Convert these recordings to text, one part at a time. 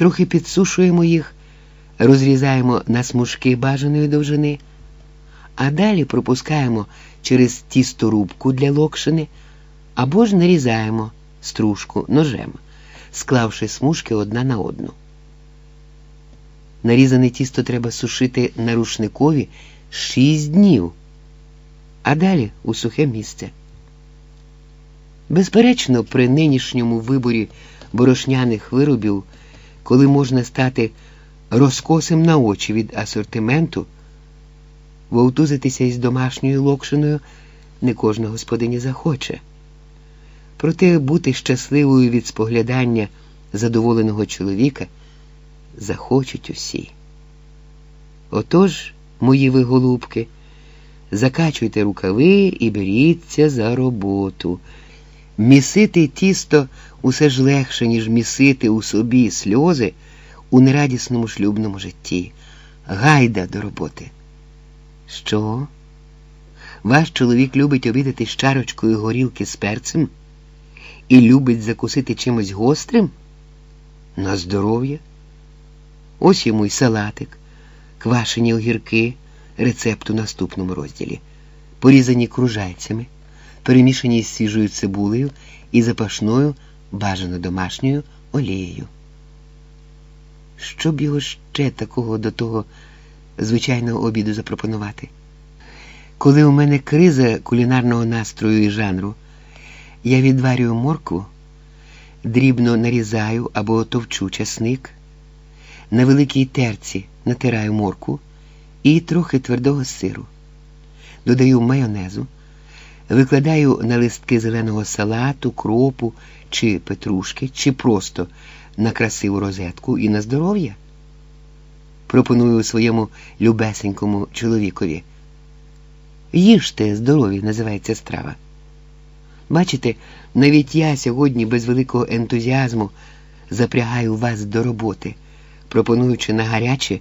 трохи підсушуємо їх, розрізаємо на смужки бажаної довжини, а далі пропускаємо через тісторубку для локшини або ж нарізаємо стружку ножем, склавши смужки одна на одну. Нарізане тісто треба сушити на рушникові 6 днів, а далі у сухе місце. Безперечно, при нинішньому виборі борошняних виробів, коли можна стати розкосим на очі від асортименту, вовтузитися із домашньою локшиною не кожна господиня захоче. Проте бути щасливою від споглядання задоволеного чоловіка захочуть усі. Отож, мої ви голубки, закачуйте рукави і беріться за роботу. Місити тісто усе ж легше, ніж місити у собі сльози у нерадісному шлюбному житті. Гайда до роботи. Що? Ваш чоловік любить обідати з чарочкою горілки з перцем і любить закусити чимось гострим? На здоров'я. Ось йому й салатик, квашені огірки, рецепт у наступному розділі, порізані кружальцями, перемішані з свіжою цибулею і запашною, бажано домашньою олією. Що б його ще такого до того звичайного обіду запропонувати? Коли у мене криза кулінарного настрою і жанру, я відварюю моркву, дрібно нарізаю або товчу часник, на великій терці натираю моркву і трохи твердого сиру, додаю майонезу, викладаю на листки зеленого салату, кропу чи петрушки, чи просто на красиву розетку і на здоров'я. Пропоную своєму любесенькому чоловікові. Їжте здорові, називається страва. Бачите, навіть я сьогодні без великого ентузіазму запрягаю вас до роботи, пропонуючи на гарячі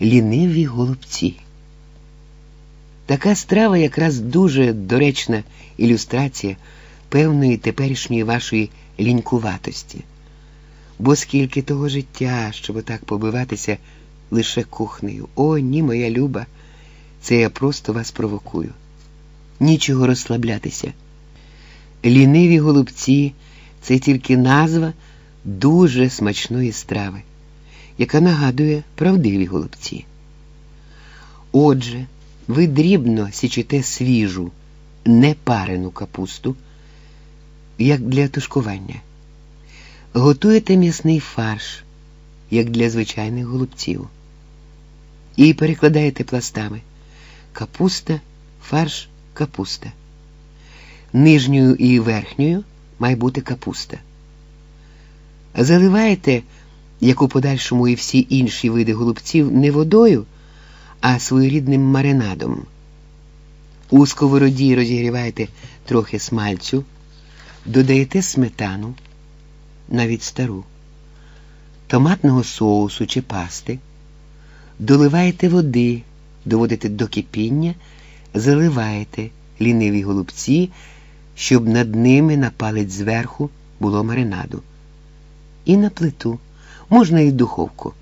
ліниві голубці. Така страва якраз дуже доречна ілюстрація певної теперішньої вашої лінькуватості. Бо скільки того життя, щоб отак побиватися лише кухнею. О, ні, моя люба, це я просто вас провокую. Нічого розслаблятися. Ліниві голубці це тільки назва дуже смачної страви, яка нагадує правдиві голубці. Отже, ви дрібно січете свіжу, непарену капусту, як для тушкування. Готуєте м'ясний фарш, як для звичайних голубців, і перекладаєте пластами капуста, фарш, капуста. Нижньою і верхньою має бути капуста. Заливаєте, як у подальшому і всі інші види голубців, не водою, а своєрідним маринадом. У сковороді розігріваєте трохи смальцю, додаєте сметану, навіть стару, томатного соусу чи пасти, доливаєте води, доводите до кипіння, заливаєте ліниві голубці, щоб над ними на палець зверху було маринаду. І на плиту, можна і в духовку.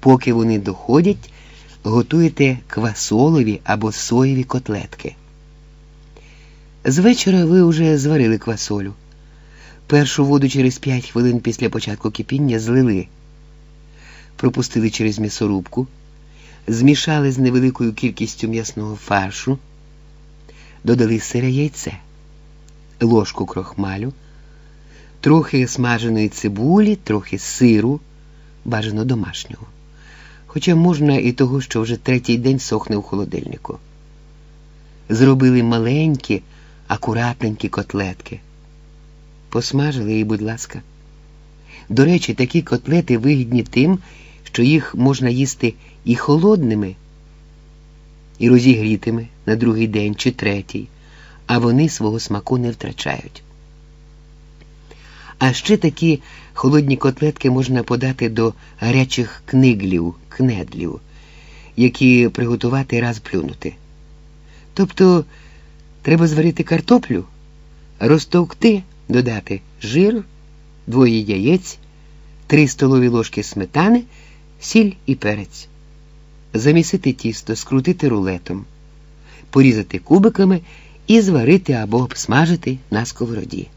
Поки вони доходять, готуєте квасолові або соєві котлетки. З вечора ви вже зварили квасолю. Першу воду через 5 хвилин після початку кипіння злили, пропустили через м'ясорубку, змішали з невеликою кількістю м'ясного фаршу, додали сире яйце, ложку крохмалю, трохи смаженої цибулі, трохи сиру, бажано домашнього. Хоча можна і того, що вже третій день сохне у холодильнику. Зробили маленькі, акуратненькі котлетки. Посмажили її, будь ласка. До речі, такі котлети вигідні тим, що їх можна їсти і холодними, і розігрітими на другий день чи третій, а вони свого смаку не втрачають. А ще такі холодні котлетки можна подати до гарячих книглів, кнедлів, які приготувати раз плюнути. Тобто треба зварити картоплю, розтовкти, додати жир, двоє яєць, 3 столові ложки сметани, сіль і перець. Замісити тісто, скрутити рулетом, порізати кубиками і зварити або обсмажити на сковороді.